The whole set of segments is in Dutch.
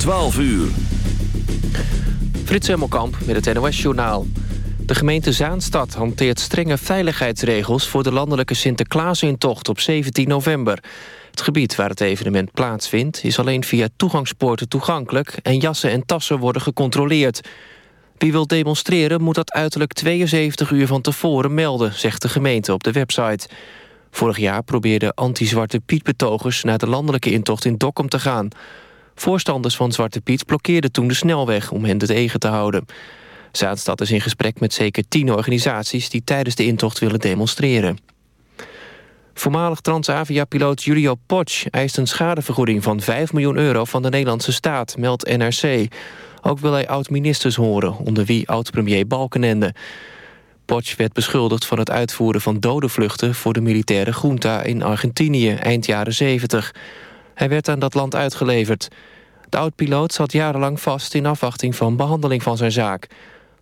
12 uur. Frits Hemmelkamp met het NOS-journaal. De gemeente Zaanstad hanteert strenge veiligheidsregels... voor de landelijke Sinterklaasintocht op 17 november. Het gebied waar het evenement plaatsvindt... is alleen via toegangspoorten toegankelijk... en jassen en tassen worden gecontroleerd. Wie wil demonstreren moet dat uiterlijk 72 uur van tevoren melden... zegt de gemeente op de website. Vorig jaar probeerden anti-Zwarte Piet-betogers... naar de landelijke intocht in Dokkum te gaan... Voorstanders van Zwarte Piet blokkeerden toen de snelweg om hen de tegen te houden. Zaanstad is in gesprek met zeker tien organisaties... die tijdens de intocht willen demonstreren. Voormalig Transavia-piloot Julio Potsch eist een schadevergoeding van 5 miljoen euro van de Nederlandse staat, meldt NRC. Ook wil hij oud-ministers horen, onder wie oud-premier Balkenende. Potsch werd beschuldigd van het uitvoeren van dodenvluchten voor de militaire junta in Argentinië eind jaren 70. Hij werd aan dat land uitgeleverd. De oud-piloot zat jarenlang vast in afwachting van behandeling van zijn zaak.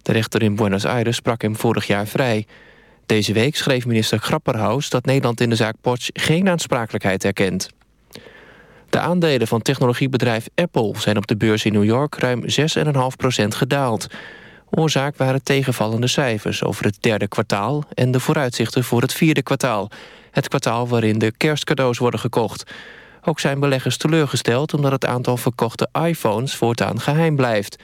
De rechter in Buenos Aires sprak hem vorig jaar vrij. Deze week schreef minister Grapperhaus dat Nederland in de zaak Potsch geen aansprakelijkheid erkent. De aandelen van technologiebedrijf Apple zijn op de beurs in New York ruim 6,5% gedaald. Oorzaak waren tegenvallende cijfers over het derde kwartaal en de vooruitzichten voor het vierde kwartaal. Het kwartaal waarin de kerstcadeaus worden gekocht. Ook zijn beleggers teleurgesteld omdat het aantal verkochte iPhones voortaan geheim blijft.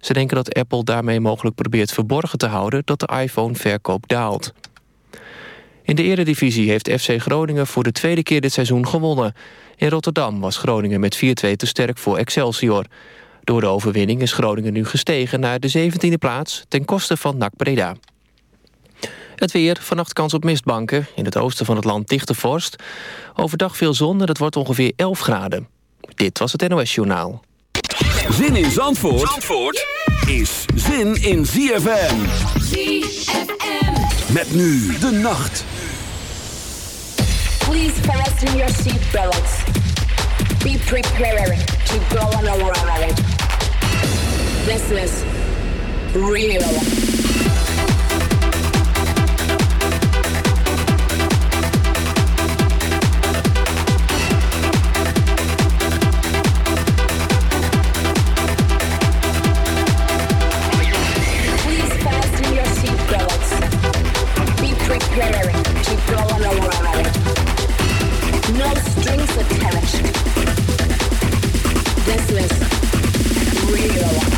Ze denken dat Apple daarmee mogelijk probeert verborgen te houden dat de iPhone-verkoop daalt. In de eredivisie heeft FC Groningen voor de tweede keer dit seizoen gewonnen. In Rotterdam was Groningen met 4-2 te sterk voor Excelsior. Door de overwinning is Groningen nu gestegen naar de 17e plaats... ten koste van NAC Breda. Het weer, vannacht kans op mistbanken. In het oosten van het land dichte vorst. Overdag veel zon en het wordt ongeveer 11 graden. Dit was het NOS Journaal. Zin in Zandvoort, Zandvoort is zin in ZFM. ZFM. Met nu de nacht. Please fasten your seatbelts. Be prepared to go on a ride. This is real. Real.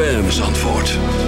ZFM's antwoord.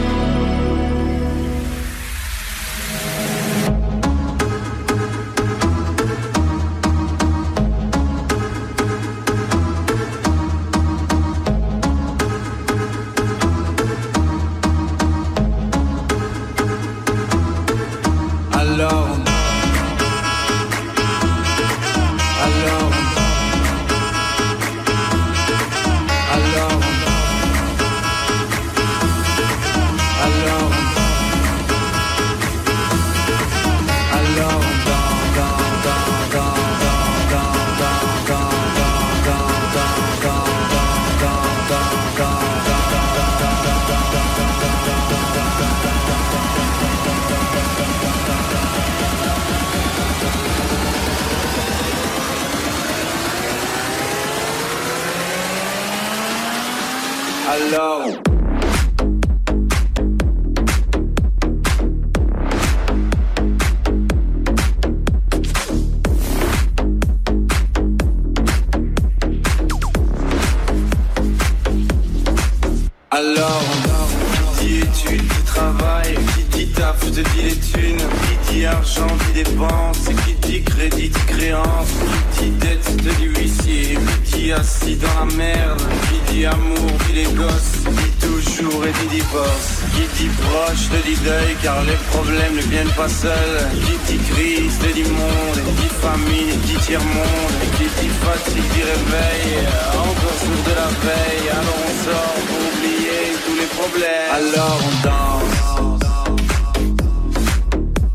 de l'huissier Qui assis dans la merde Qui dit amour, dit les gosses Dit toujours et dit divorce Qui dit proche, te dit deuil Car les problèmes ne viennent pas seuls Qui dit crise, te dit monde Qui dit famine, et dit tiers-monde Qui dit fatigue, dit réveil Encore sourd de la veille Alors on sort pour oublier tous les problèmes Alors on danse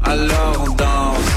Alors on danse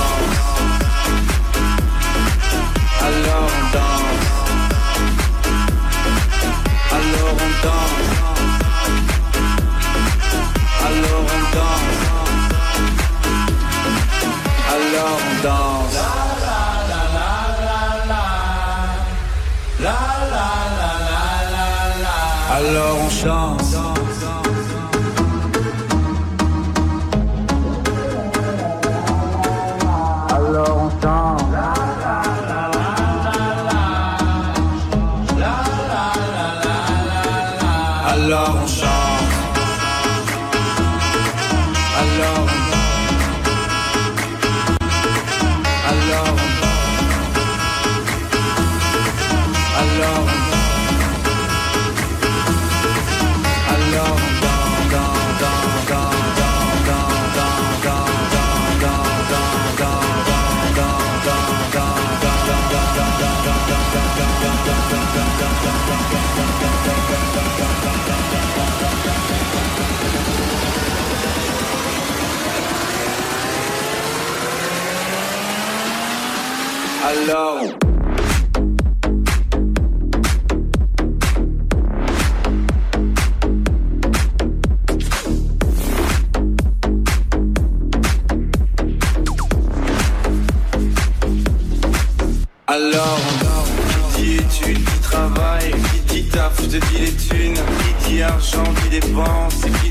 Alors. Alors, qui dit études, qui travaille, qui dit taf, te dit les thunes, qui dit argent, dit dépense, qui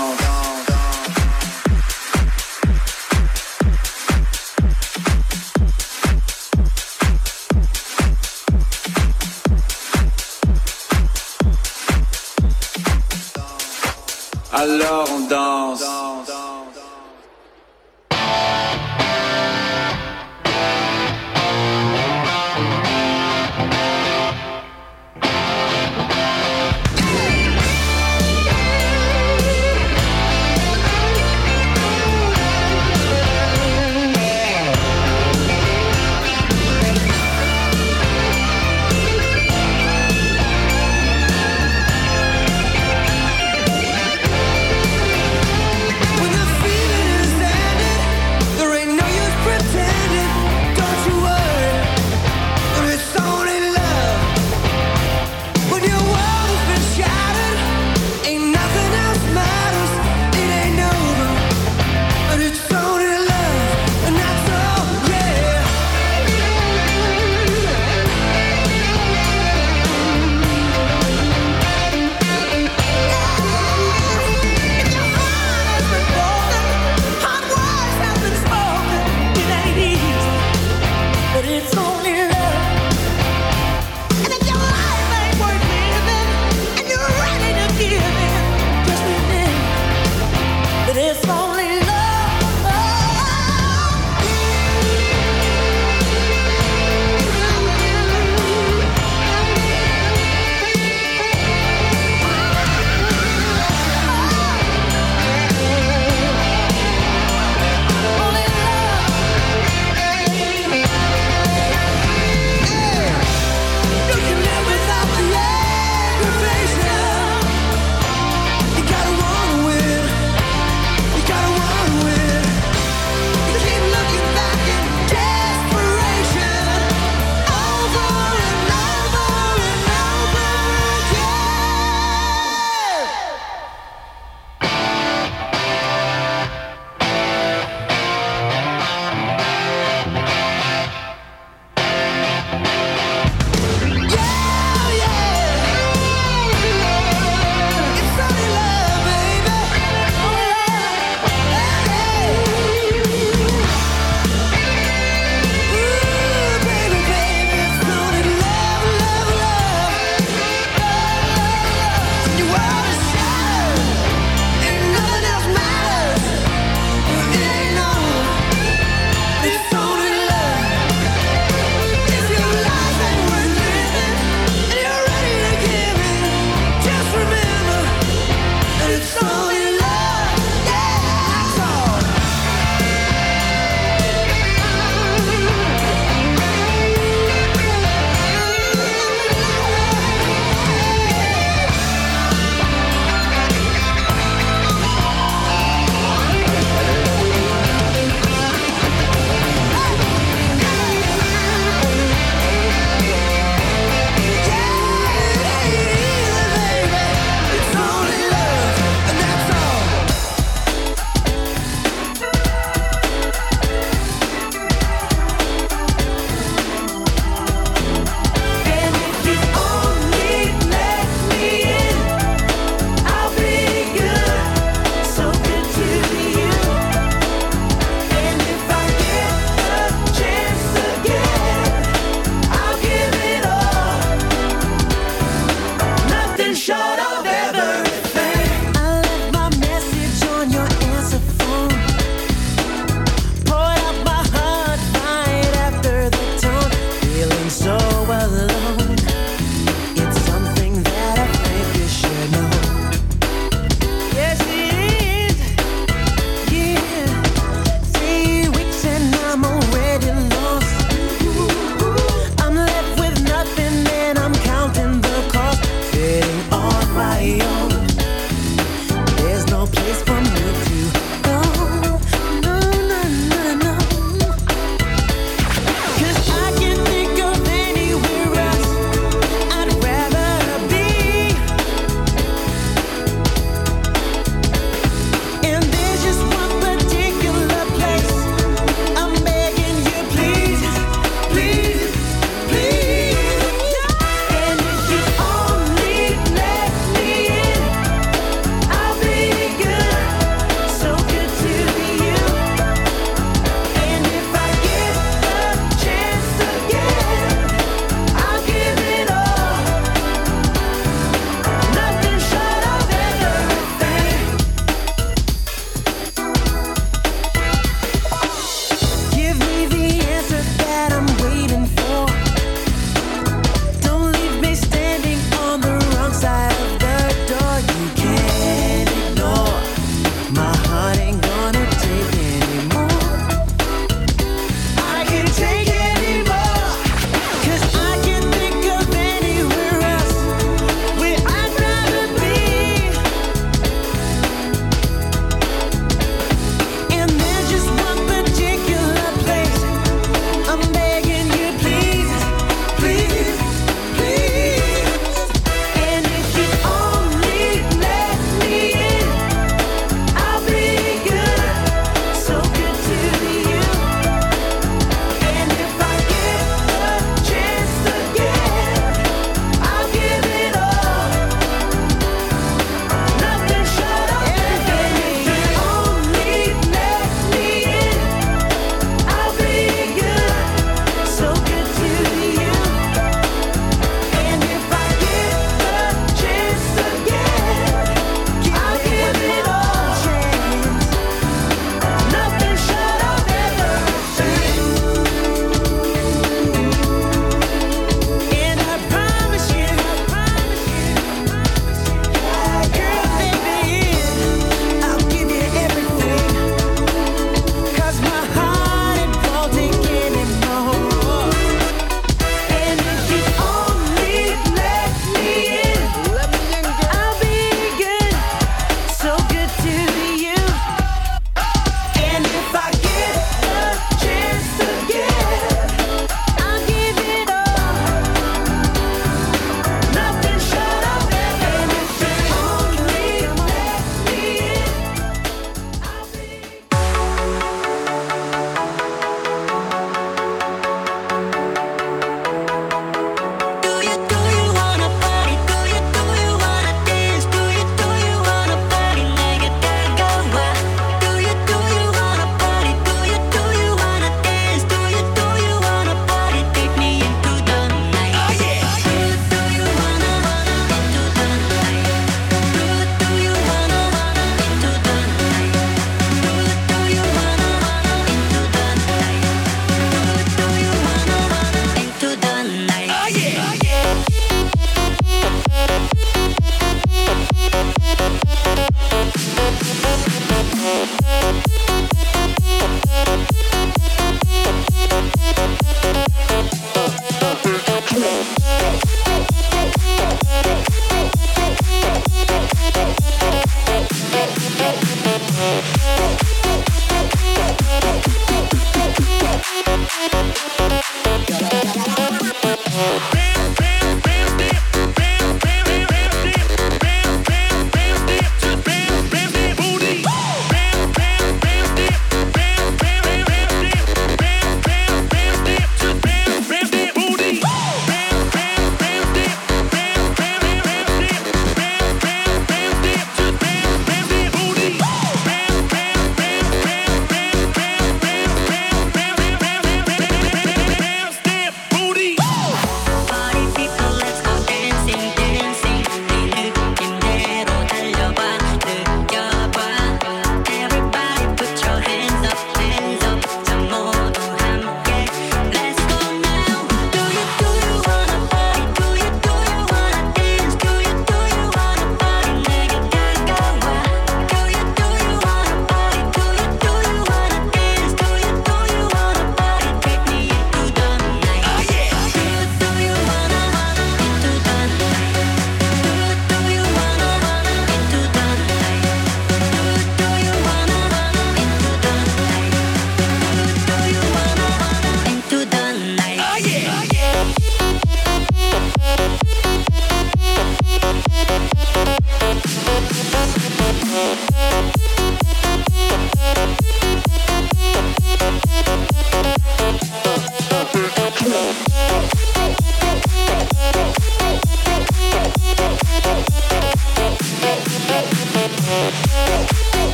Beleef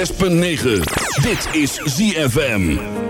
106.9. Dit is ZFM.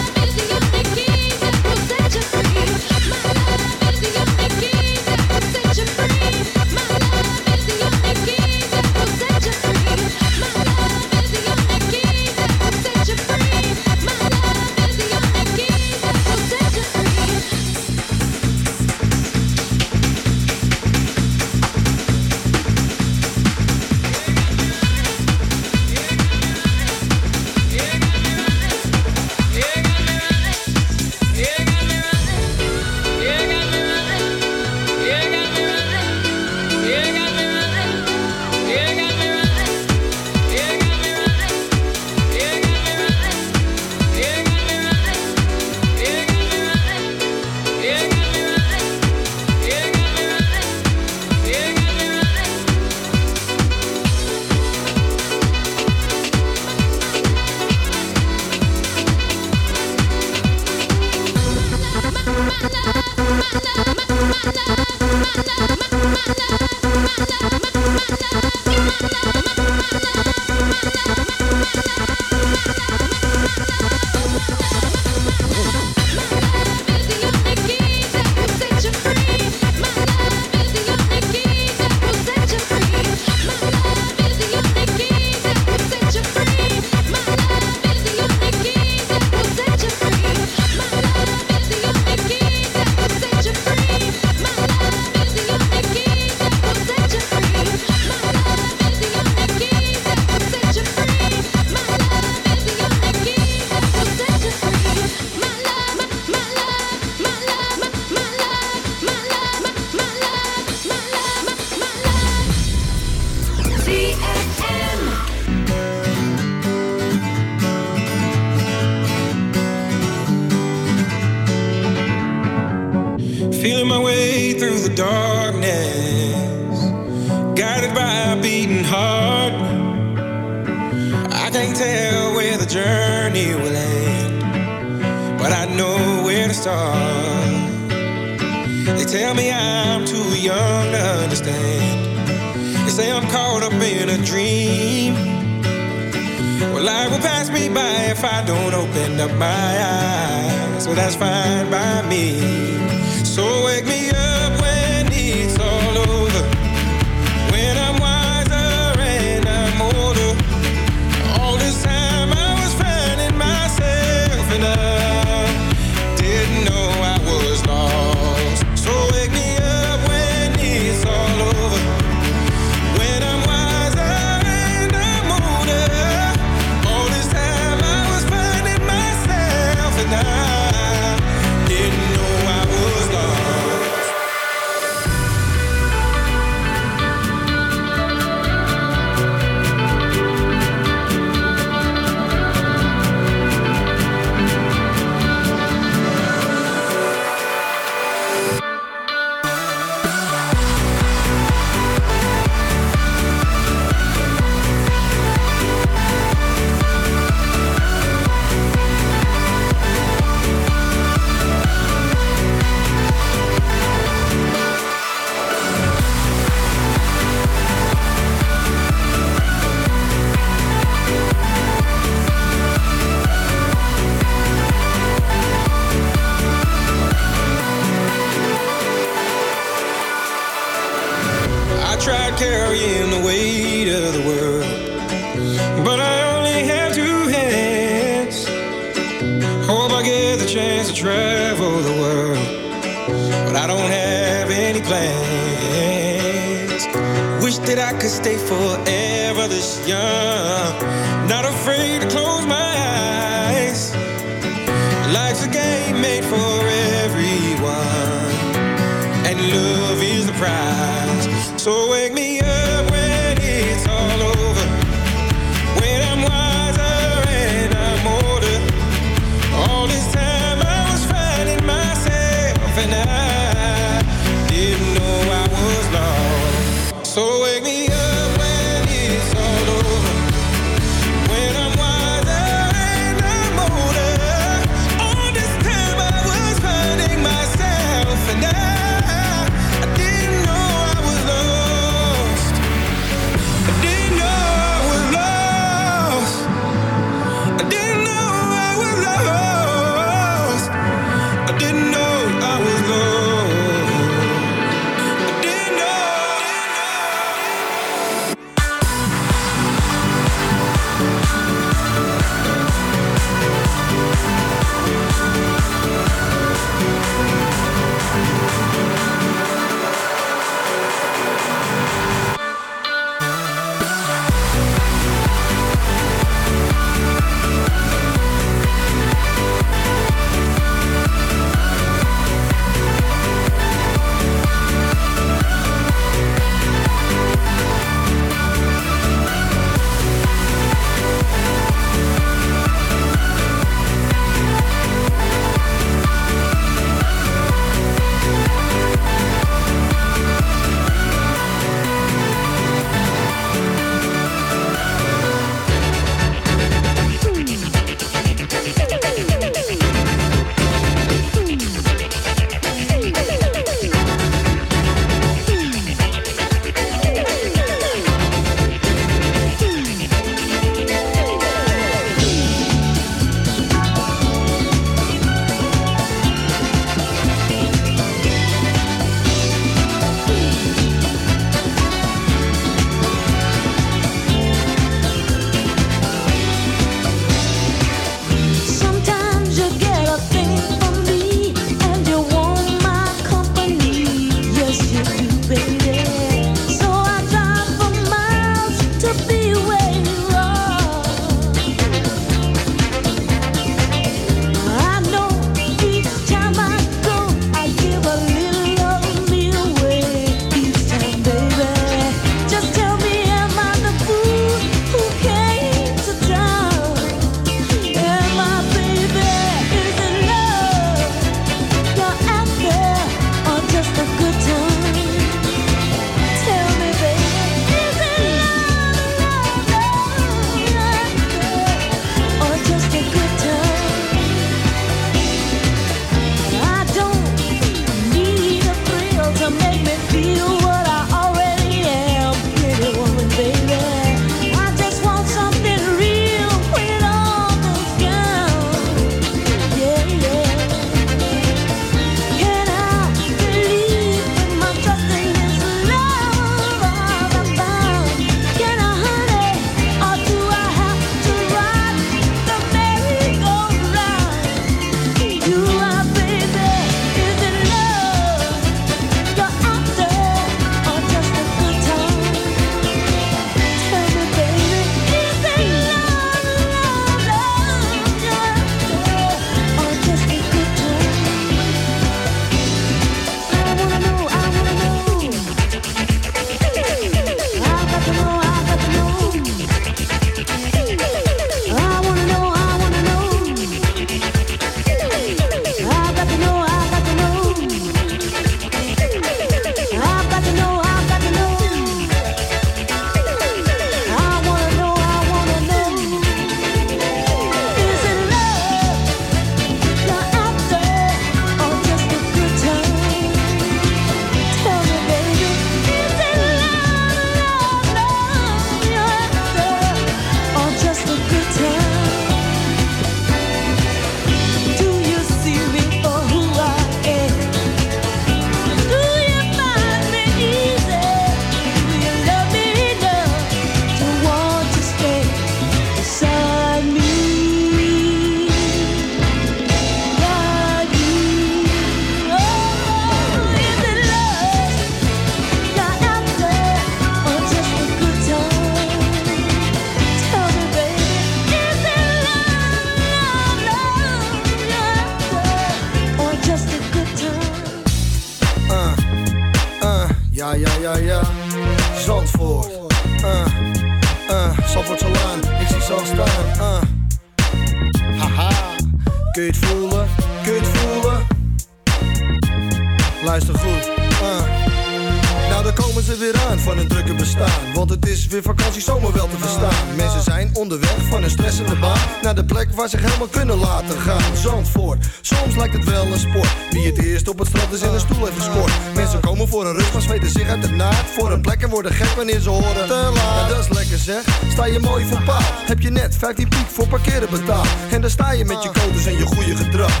Gaan. Zandvoort, soms lijkt het wel een sport. Wie het eerst op het strand is in een stoel heeft gescoord. Mensen komen voor een rust, maar zweten zich uit de naad. Voor een plek en worden gek wanneer ze horen. Te laat. Ja, dat is lekker zeg. Sta je mooi voor paal. Heb je net 15 piek voor parkeren betaald. En daar sta je met je codes en je goede gedrag.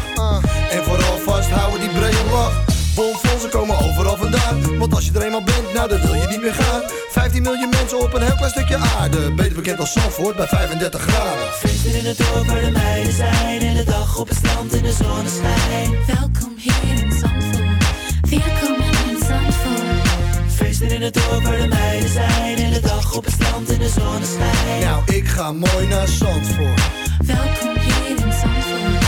En vooral vasthouden die brede lach. Bomfondsen komen overal vandaan. Want als je er eenmaal bent, nou dan wil je niet meer gaan. 15 miljoen mensen op een heel klein stukje aarde. Beter bekend als Zandvoort bij 35 graden. Feesten in het dorp waar de meiden zijn. In de dag op het strand in de zonneschijn. Welkom hier in Zandvoort. Welkom in Zandvoort. Feesten in het dorp waar de meiden zijn. In de dag op het strand in de zonneschijn. Nou, ik ga mooi naar Zandvoort. Welkom hier in Zandvoort.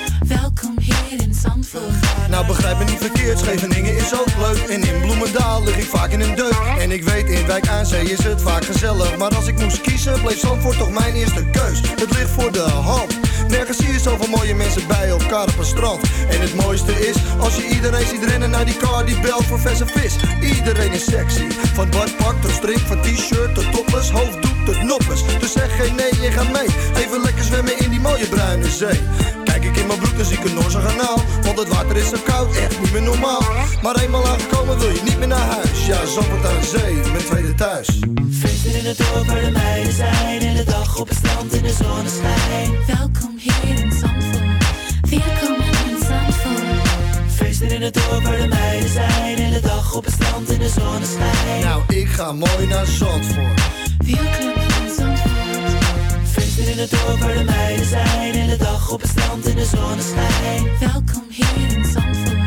Welkom hier in Zandvoort. Nou begrijp me niet verkeerd, Scheveningen is ook leuk. En in Bloemendaal lig ik vaak in een deuk. En ik weet, in Wijk aan Zee is het vaak gezellig. Maar als ik moest kiezen, bleef Zandvoort toch mijn eerste keus. Het ligt voor de hand Nergens zie je zoveel mooie mensen bij elkaar op een strand. En het mooiste is, als je iedereen ziet rennen naar die car die belt voor verse vis. Iedereen is sexy, van badpak tot string, van t-shirt tot topless Hoofddoek tot noppers, dus zeg geen nee en ga mee. Even lekker zwemmen in die mooie bruine zee. Kijk ik in mijn broek, dan zie ik een Noorse kanaal Want het water is zo koud, echt niet meer normaal. Maar eenmaal aangekomen wil je niet meer naar huis. Ja, Zandvoort aan zee, mijn tweede thuis. Feesten in het dorp waar de meiden zijn. In de dag op het strand in de zonneschijn. Welkom hier in Zandvoort. Welkom in Zandvoort. Feesten in het dorp waar de meiden zijn. In de dag op het strand in de zonneschijn. Nou, ik ga mooi naar Zandvoort Welkom in Zandvoort. Feesten in het dorp waar de meiden zijn. In de dag op het strand in de zonneschijn. Welkom hier in Zandvoort.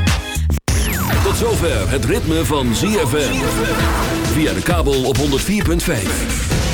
Tot zover het ritme van ZFM. Via de kabel op 104.5.